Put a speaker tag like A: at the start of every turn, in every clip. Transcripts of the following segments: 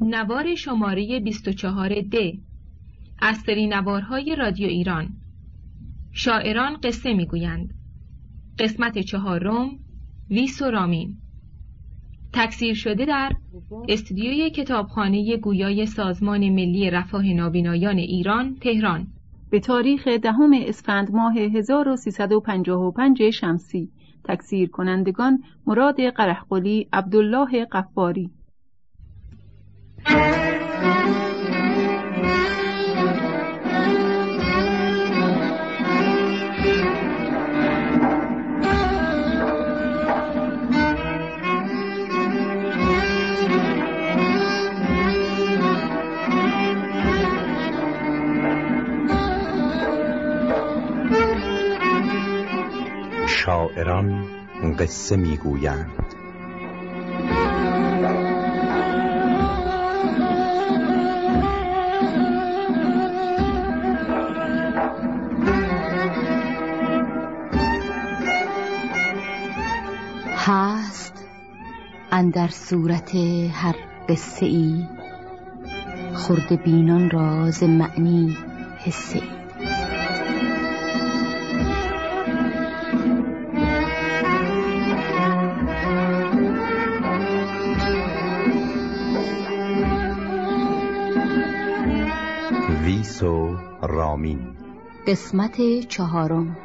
A: نوار شماره 24 د. از سری نوارهای رادیو ایران. شاعران قصه می‌گویند. قسمت چهارم ویس و رامین. تکثیر شده در استودیوی کتابخانه گویای سازمان ملی رفاه نابینایان ایران تهران.
B: به تاریخ دهم اسفند ماه 1355 شمسی. تکثیر کنندگان مراد قرحقلی عبدالله قفاری
C: شاعران قصه می‌گویند.
D: اندر صورت هر قصه ای خورده بینان را ز معنی حسه ای
C: ویس و رامین.
D: قسمت چهارم.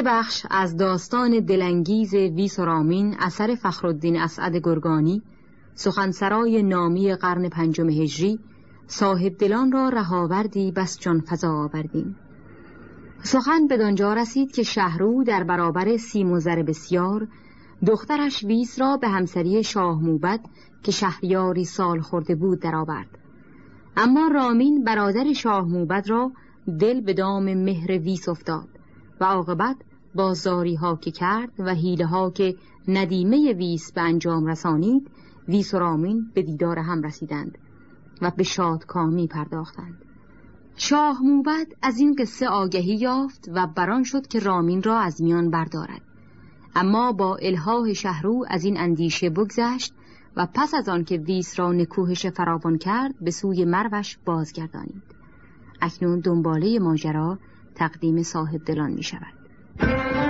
D: سه بخش از داستان دلانگیز ویس و رامین اثر فخرالدین اسعد گرگانی سخنسرای نامی قرن پنجم هجری صاحب دلان را رهاوردی بس جان فضا آوردیم. سخن بدانجا رسید که شهرو در برابر سیم و زر بسیار دخترش ویس را به همسری شاه موبد که شهریاری سال خورده بود درآورد. اما رامین برادر شاه موبد را دل به دام مهر ویس افتاد و عاقبت با زاری ها که کرد و حیله ها که ندیمه ویس به انجام رسانید ویس و رامین به دیدار هم رسیدند و به شادکامی پرداختند. شاه موبد از این قصه آگهی یافت و بران شد که رامین را از میان بردارد. اما با الهاه شهرو از این اندیشه بگذشت و پس از آن که ویس را نکوهش فراوان کرد به سوی مروش بازگردانید. اکنون دنباله ماجرا تقدیم صاحب دلان می شود Thank you.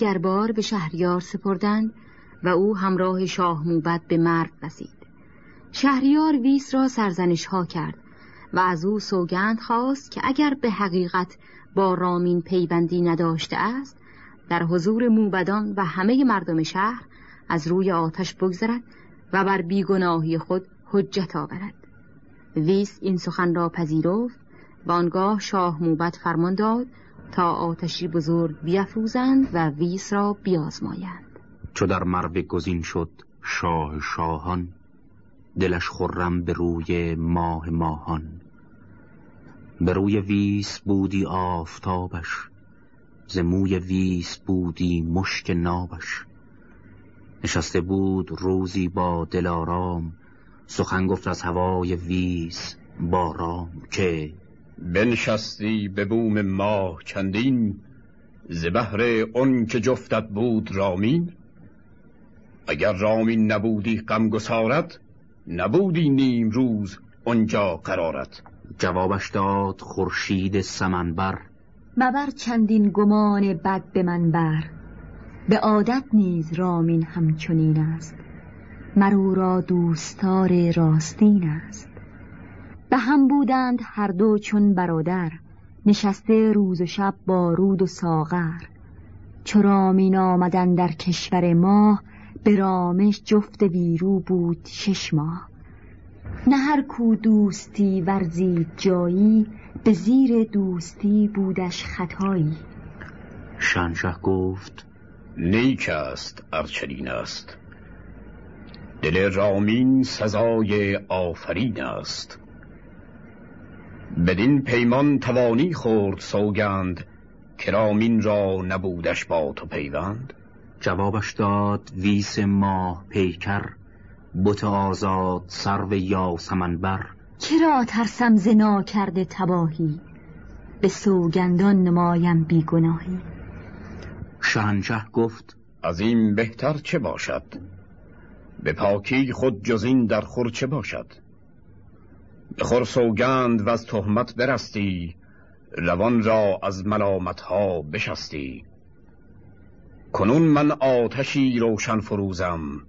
D: دیگر بار به شهریار سپردند و او همراه شاه موبد به مرگ رسید شهریار ویس را سرزنش ها کرد و از او سوگند خواست که اگر به حقیقت با رامین پیوندی نداشته است در حضور موبدان و همه مردم شهر از روی آتش بگذرد و بر بیگناهی خود حجت آورد. ویس این سخن را پذیرفت و آنگاه شاه موبت فرمان داد تا آتشی بزرگ بیافروزند و ویس را بیازمایند.
E: چو در مرو گزین شد شاه شاهان دلش خرم به روی ماه ماهان. به روی ویس بودی آفتابش ز موی ویس بودی مشک نابش. نشسته بود روزی با دلارام سخن گفت از هوای ویس با رام که
F: بنشستی به بوم ماه چندین ز بهر اون که جفتت بود رامین؟ اگر رامین نبودی غمگسارت نبودی نیم روز اونجا قرارت.
E: جوابش داد خورشید سمنبر.
G: مبر چندین گمان بد به من بر. به عادت نیز رامین همچنین است. مرو را دوستار راستین است. به هم بودند هر دو چون برادر نشسته روز و شب با رود و ساغر. چو رامین آمدن در کشور ماه به رامش جفت ویرو بود شش ماه. نه هر کو دوستی ورزید جایی به زیر دوستی بودش خطایی.
E: شنشه گفت
F: نیک است ارچنین است. دل رامین سزای آفرین است. بدین پیمان توانی خورد سوگند که رامین را نبودش با تو پیوند.
E: جوابش داد ویس ماه پیکر بت آزاد سرو یاسمن بر
G: چرا ترسم زنا کرده تباهی؟ به سوگندان نمایم بیگناهی.
E: شهنشه گفت
F: از این بهتر چه باشد؟ به پاکی خود جزین در خور چه باشد؟ به خور سوگند و از تهمت برستی روان را از ملامت ها بشستی. کنون من آتشی روشن فروزم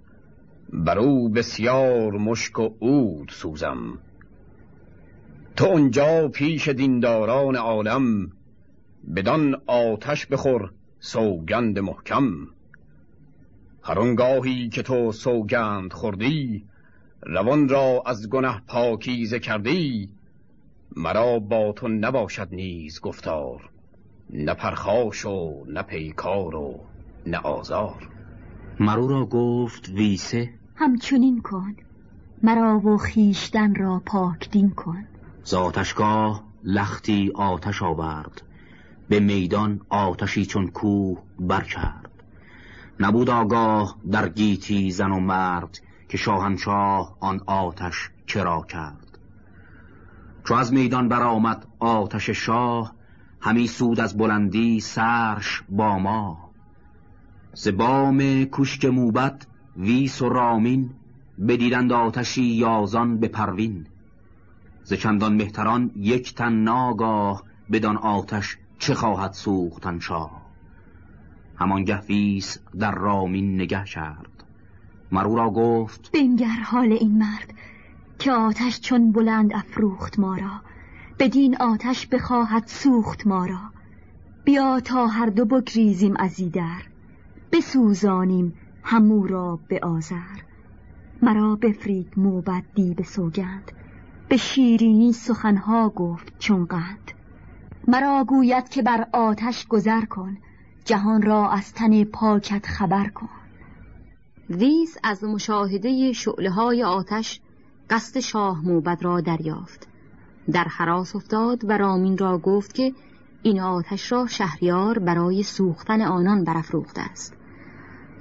F: بر او بسیار مشک و عود سوزم. تو اونجا پیش دینداران عالم بدان آتش بخور سوگند محکم. هر که تو سوگند خوردی روان را از گنه پاکیزه کردی مرا با تو نباشد نیز گفتار نه پرخاش و نه پیکار و نه آزار.
E: مرو را گفت ویسه.
G: همچنین کن مرا و خیشتن را پاک دین کن
E: زاتشگاه لختی آتش آورد به میدان آتشی چون کوه برکرد. نبود آگاه در گیتی زن و مرد که شاهنشاه آن آتش چرا کرد. چو از میدان برآمد آتش شاه همی سود از بلندی سرش با ما. ز بام کشک موبت ویس و رامین بدیدند آتشی یازان به پروین ز چندان مهتران یک تن ناگاه بدان آتش چه خواهد سوختن شاه. همان ویس در رامین نگه کرد. مرو را گفت.
G: بنگر حال این مرد که آتش چون بلند افروخت ما را بدین آتش بخواهد سوخت ما را. بیا تا هر دو بگریزیم از ایدر بسوزانیم همو را به آزر مرا بفرید موبد دی به سوگند به شیرینی سخنها گفت چون قند. مرا گوید که بر آتش گذر کن جهان را از تن پاکت خبر کن.
D: ویز از مشاهده شعله های آتش قصد شاه موبد را دریافت. در حراس افتاد و رامین را گفت که این آتش را شهریار برای سوختن آنان برافروخته است.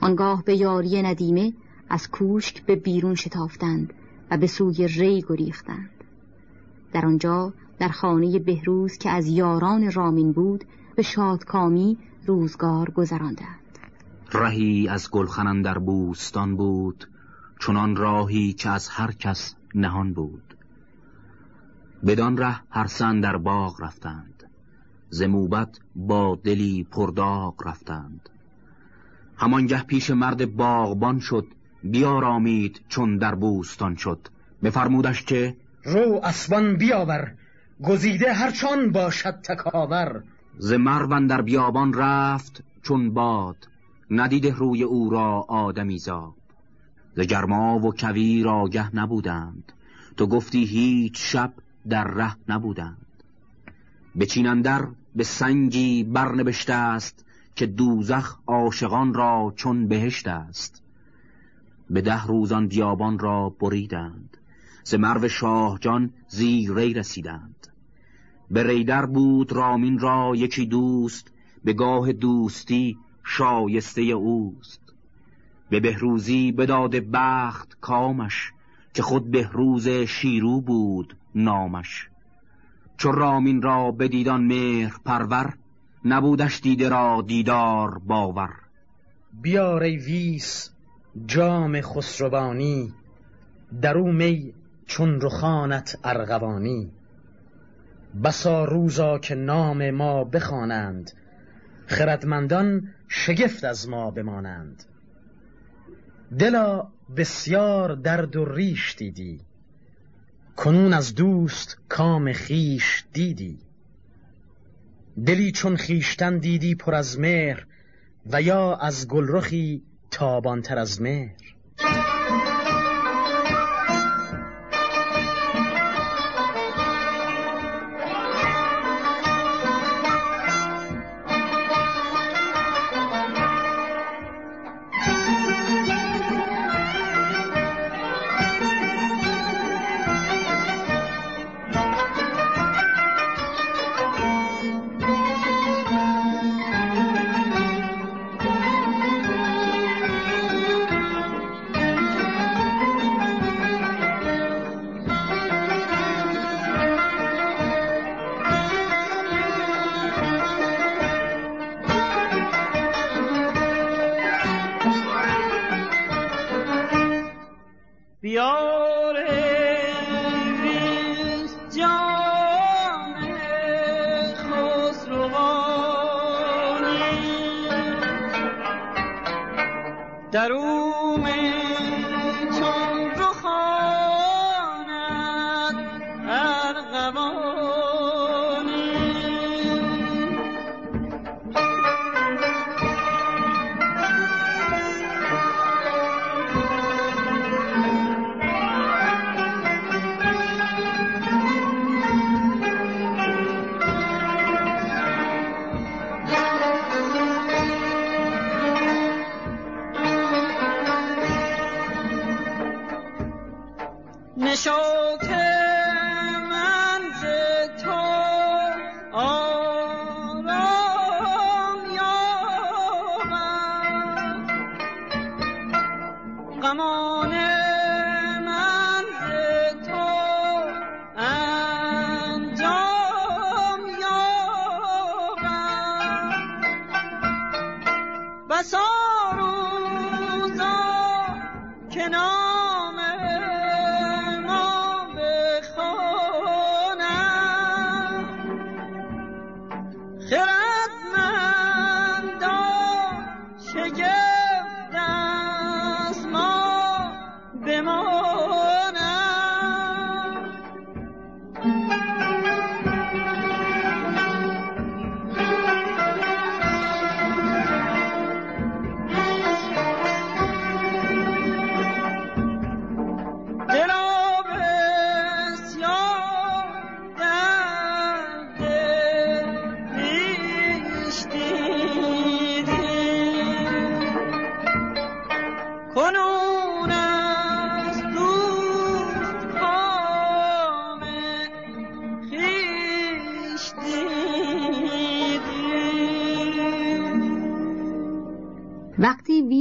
D: آنگاه به یاری ندیمه از کوشک به بیرون شتافتند و به سوی ری گریختند. در آنجا در خانه بهروز که از یاران رامین بود به شادکامی روزگار گذراندند
E: رهی از گلخنن در بوستان بود چنان راهی که از هر کس نهان بود. بدان ره هر سن در باغ رفتند زموبت با دلی پرداغ رفتند. همانگه پیش مرد باغبان شد بیارامید چون در بوستان شد. بفرمودش که
H: رو اسبان بیاور گزیده هرچان باشد تکاور.
E: ز مروان در بیابان رفت چون باد ندیده روی او را آدمی زاد. ز گرما و کویر آگه نبودند. تو گفتی هیچ شب در ره نبودند. به چینندر به سنگی برنوشته است که دوزخ عاشقان را چون بهشت است. به ده روزان بیابان را بریدند. ز مرو شاه جان زیر ری رسیدند. به ریدر بود رامین را یکی دوست به گاه دوستی شایسته اوست. به بهروزی بداده بخت کامش که خود بهروز شیرو بود نامش. چو رامین را بدیدان مهر پرور نبودش دیده را دیدار باور.
H: بیار ای ویس جام خسروانی درو می چون رخانت ارغوانی. بسا روزا که نام ما بخوانند خردمندان شگفت از ما بمانند. دلا بسیار درد و ریش دیدی. کنون از دوست کام خیش دیدی. دلی چون خیشتن دیدی پر از مهر و یا از گلرخی تابانتر از مهر.
I: درون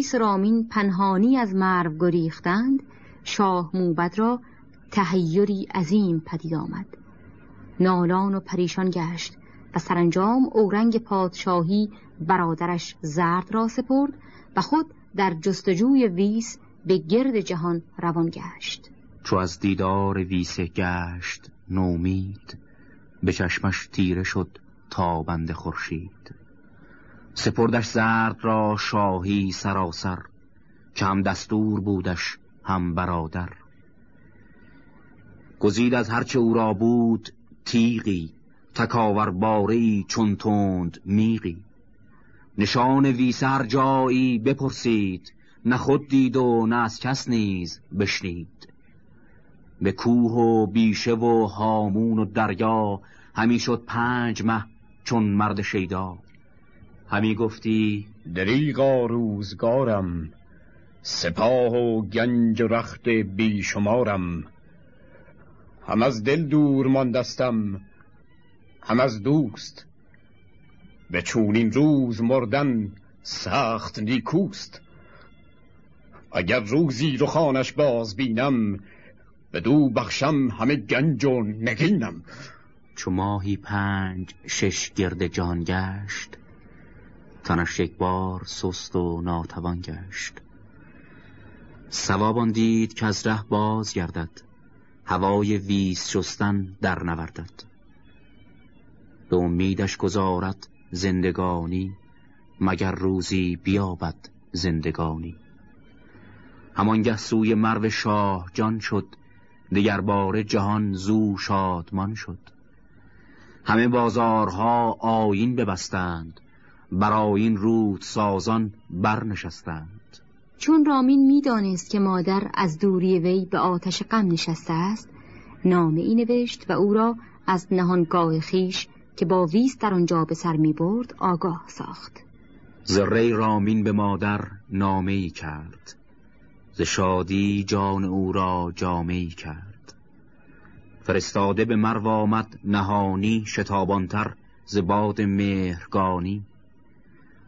I: ویس رامین پنهانی از مرو گریختند شاه موبد را تهیری عظیم پدید آمد. نالان و پریشان گشت و سرانجام اورنگ پادشاهی برادرش زرد را سپرد و خود در جستجوی ویس به گرد جهان روان گشت.
E: چو از دیدار ویس گشت نومید به چشمش تیره شد تابند خورشید. سپردش زرد را شاهی سراسر که هم دستور بودش هم برادر. گزید از هرچه او را بود تیغی تکاور باری چون تند میغی. نشان ویسر جایی بپرسید نه خود دید و نه از کس نیز بشنید. به کوه و بیشه و هامون و دریا همی شد پنج مه چون مرد شیدا. همی گفتی
F: دریغا روزگارم سپاه و گنج و رخت بیشمارم. هم از دل دور ماندستم هم از دوست به چونین روز مردن سخت نیکوست. اگر روزی رو خانش باز بینم به دو بخشم همه گنج و نگینم.
E: چو ماهی پنج شش گرد جان گشت تنش یک بار سست و ناتوان گشت. سوابان دید که از ره باز گردد هوای ویس شستن در نوردد. به امیدش گذارد زندگانی مگر روزی بیابد زندگانی. همانگه سوی مرو شاه جان شد دیگر بار جهان زو شادمان شد. همه بازارها آیین ببستند بر آیین رود سازان برنشستند.
D: چون رامین می‌دانست که مادر از دوری وی به آتش غم نشسته است نامه ای نوشت و او را از نهانگاه خیش که با ویس در آنجا به سر می برد آگاه ساخت.
E: زره رامین به مادر نامه ای کرد. ز شادی جان او را جامه ای کرد. فرستاده به مرو آمد نهانی شتابانتر ز باد مهرگانی.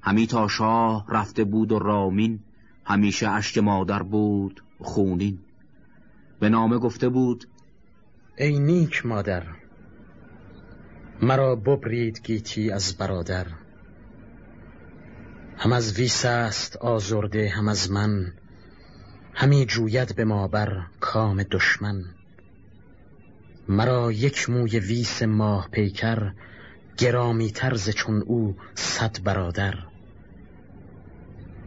E: همی تا شاه رفته بود و رامین همیشه اشک مادر بود خونین. به نامه گفته بود
H: ای نیک مادر مرا ببرید گیتی از برادر. هم از ویس است آزرده هم از من. همی جوید به ما بر کام دشمن. مرا یک موی ویس ماه پیکر گرامی‌تر ز چون او صد برادر.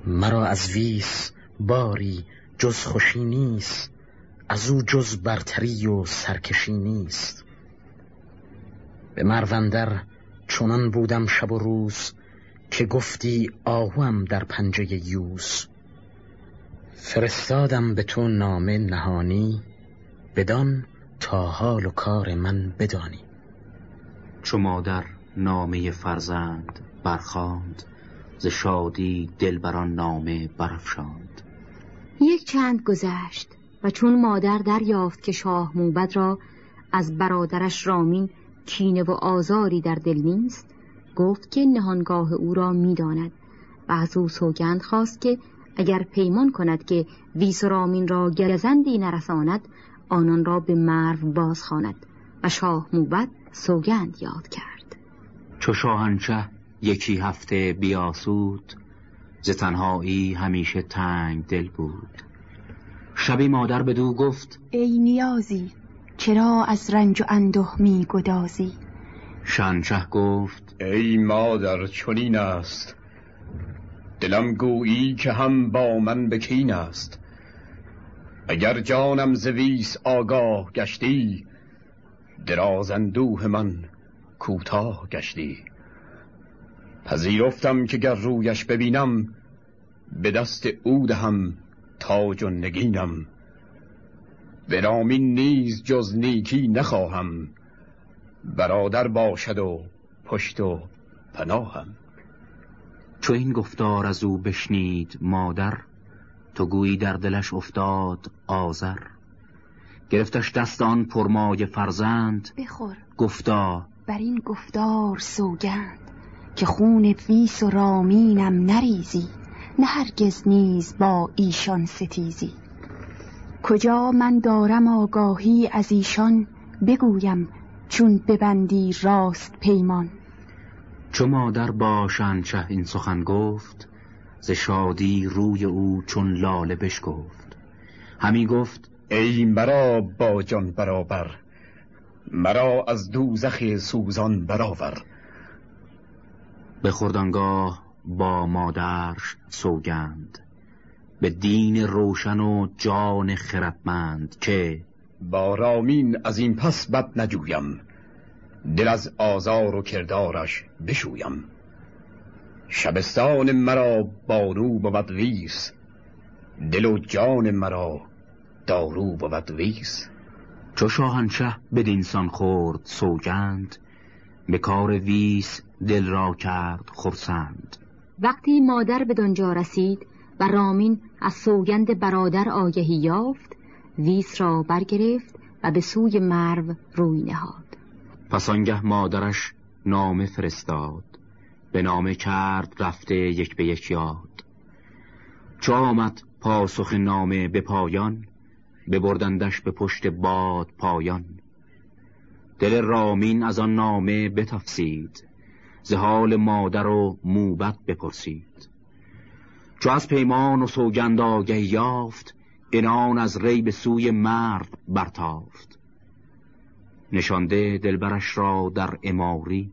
H: مرا از ویس باری جز خوشی نیست از او جز برتری و سرکشی نیست. به مروندر چنان بودم شب و روز که گفتی آهوم در پنجه یوز فرستادم به تو نامه نهانی بدان تا حال و کار من بدانی.
E: چو مادر نامه فرزند برخاند ز شادی دل بر آن نامه برافشاند.
D: یک چند گذشت و چون مادر دریافت که شاه موبد را از برادرش رامین کینه و آزاری در دل نیست؟ گفت که نهانگاه او را می‌داند. و از او سوگند خواست که اگر پیمان کند که ویس و رامین را گزندی نرساند آنان را به مرو باز خواند و شاه موبد سوگند یاد کرد.
E: چو شاهنشه یکی هفته بیاسود ز تنهایی همیشه تنگ دل بود. شبی مادر به دو گفت
J: ای نیازی چرا از رنج و انده می گدازی
E: شنشه گفت
F: ای مادر چنین است. دلم گویی که هم با من بکین است. اگر جانم زویس آگاه گشتی دراز اندوه من کوتاه گشتی. پذیرفتم که گر رویش ببینم به دست او دهم تاج و نگینم. به رامین نیز جز نیکی نخواهم. برادر باشد و پشت و پناهم.
E: چو این گفتار از او بشنید مادر تو گویی در دلش افتاد آذر. گرفتش دست آن پرمای فرزند.
J: بخور.
E: گفتا
J: بر این گفتار سوگند که خون ویس و رامینم نریزی نه هرگز نیز با ایشان ستیزی. کجا من دارم آگاهی از ایشان بگویم چون ببندی راست پیمان.
E: چو مادر با شنشه این سخن گفت ز شادی روی او چون لاله بشکفت. همی گفت
F: ای مرا با جان برابر مرا از دوزخ سوزان برآور
E: بخوردانگاه با مادرش سوگند. به دین روشن و جان خردمند که
F: با رامین از این پس بد نجویم. دل از آزار و کردارش بشویم. شبستان مرا بارو بود ویس. دل و جان مرا دارو بود ویس.
E: چو شاهنشه بدینسان خورد سوگند به کار ویس دل را کرد خرسند.
D: وقتی مادر به دنجا رسید و رامین از سوگند برادر آگهی یافت ویس را برگرفت و به سوی مرو روی نهاد.
E: پس آنگه مادرش نامه فرستاد. به نامه کرد رفته یک به یک یاد. چو آمد پاسخ نامه به پایان ببردندش به پشت باد پایان. دل رامین از آن نامه بتفسید ز حال مادر و موبت بپرسید. چو از پیمان و سوگند آگه یافت انان از ری به سوی مرد برتافت. نشانده دلبرش را در اماری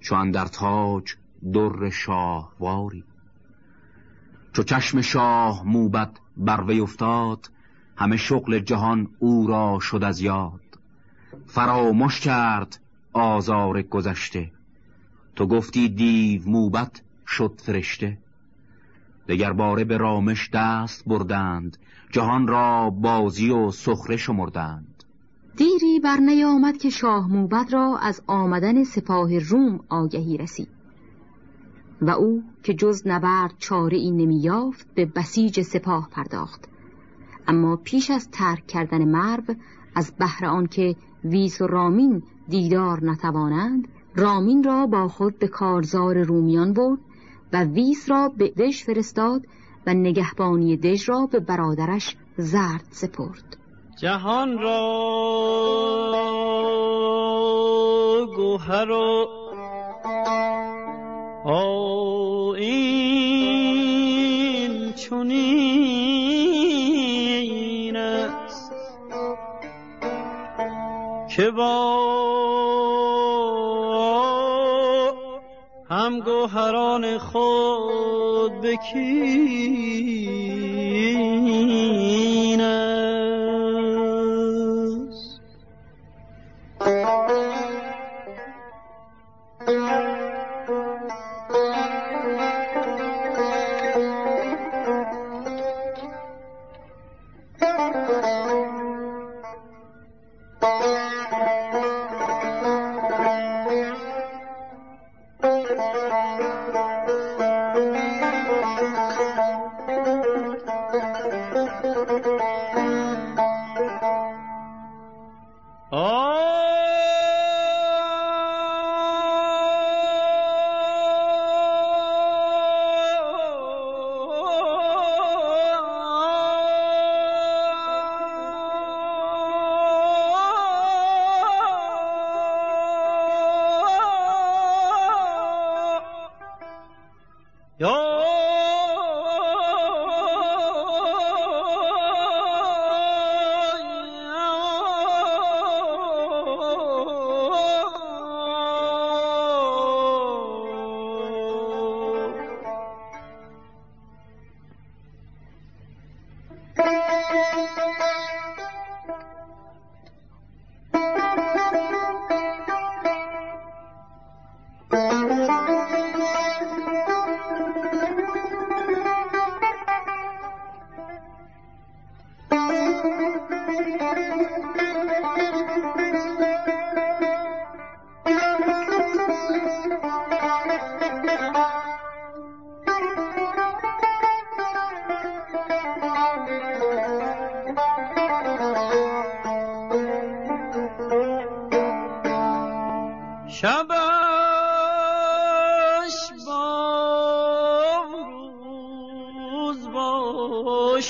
E: چو در تاج در شاهواری. چو چشم شاه موبت بر وی افتاد همه شغل جهان او را شد از یاد. فراموش کرد آزار گذشته تو گفتی دیو موبت شد فرشته. دگر باره به رامش دست بردند جهان را بازی و سخره شمردند.
D: دیری بر نیامد که شاه موبد را از آمدن سپاه روم آگهی رسید. و او که جز نبرد چاره این نمی یافت به بسیج سپاه پرداخت. اما پیش از ترک کردن مرو از بهر آنکه ویس و رامین دیدار نتوانند رامین را با خود به کارزار رومیان برد و ویس را به دش فرستاد و نگهبانی دژ را به برادرش زرد سپرد.
I: جهان را گوهر و این چونین است که با هم گوهران خود بکینه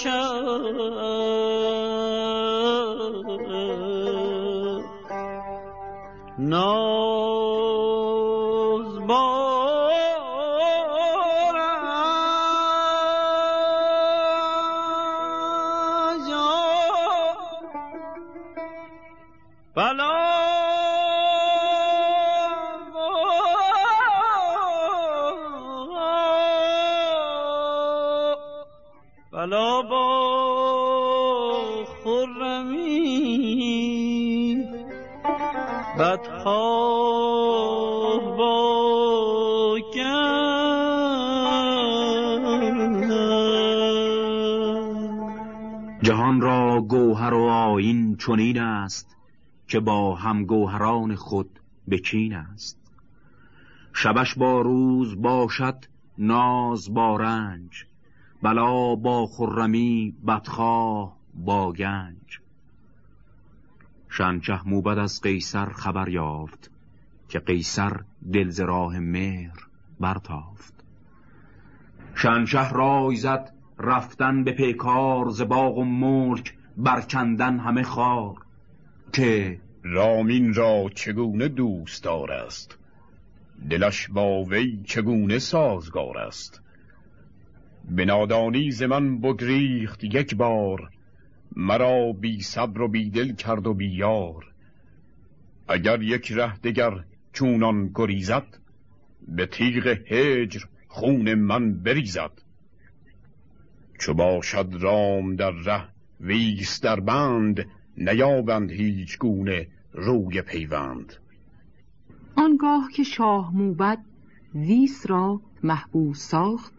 E: جهان که با هم گوهران خود بکین است. شبش با روز باشد ناز با رنج بلا با خرمی بدخواه با گنج. شنچه موبد از قیصر خبر یافت که قیصر دل راه مهر برتافت. شنشه رای زد رفتن به پیکار ز باغ و ملک برکندن همه خار. که
F: رامین را چگونه دوستدار است؟ دلش با وی چگونه سازگار است؟ به نادانی ز من بگریخت یک بار مرا بی صبر و بی دل کرد و بی یار. اگر یک ره دگر چونان گریزد به تیغ هجر خون من بریزد. چو باشد رام در ره ویس در بند نیابند هیچ گونه روی پیوند.
D: آنگاه که شاه موبد ویس را محبوس ساخت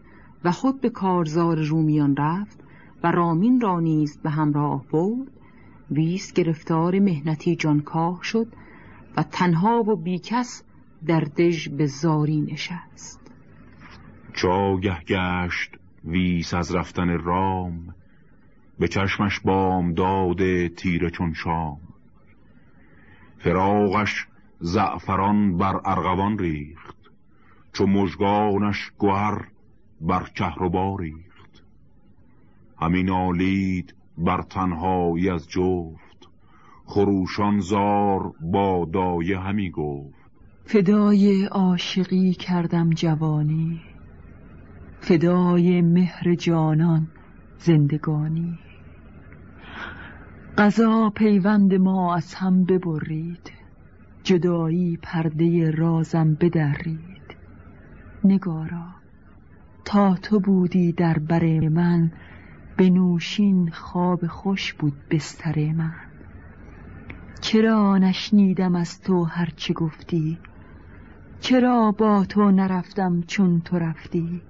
D: و خود به کارزار رومیان رفت و رامین را نیز به همراه برد ویس گرفتار مهنتی جانکاه شد و تنها و بیکس در دژ به زاری نشست.
K: چاگه گشت ویس از رفتن رام به چشمش بام داده تیره چون شام. فراغش زعفران بر ارغوان ریخت چو مژگانش گوهر بر کهربا ریخت. همین آلید بر تنهایی از جفت خروشان زار با دایه همی گفت.
L: فدای عاشقی کردم جوانی فدای مهر جانان زندگانی. قضا پیوند ما از هم ببرید. جدایی پرده رازم بدرید. نگارا تا تو بودی در بر من به نوشین خواب خوش بود بستر من. چرا نشنیدم از تو هرچه گفتی؟ چرا با تو نرفتم چون تو رفتی؟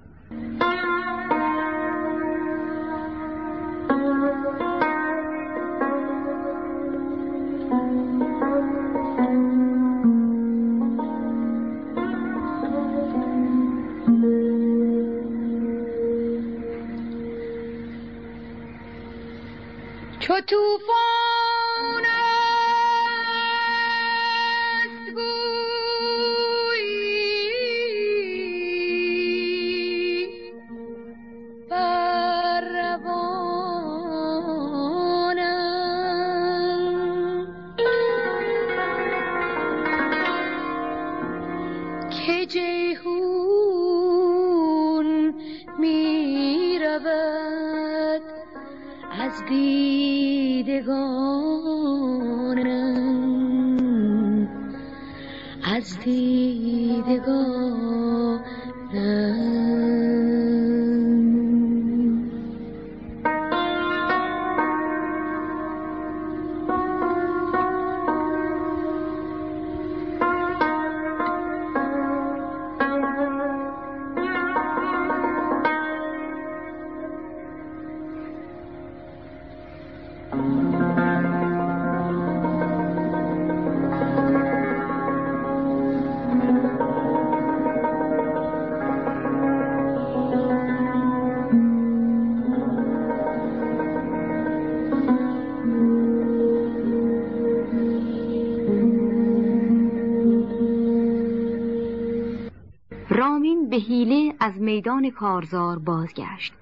D: از میدان کارزار بازگشت.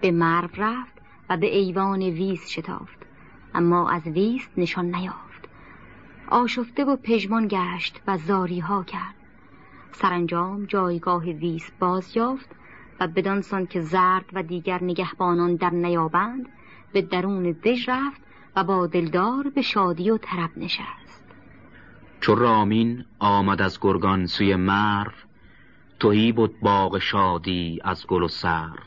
D: به مرو رفت و به ایوان ویس شتافت. اما از ویس نشان نیافت. آشفته و پژمان گشت و زاری ها کرد. سرانجام جایگاه ویس باز یافت و بدانسان که زرد و دیگر نگهبانان در نیابند به درون دژ رفت و با دلدار به شادی و طرب نشست.
E: چو رامین آمد از گرگان سوی مرو توهی بود باغ شادی از گل و سر.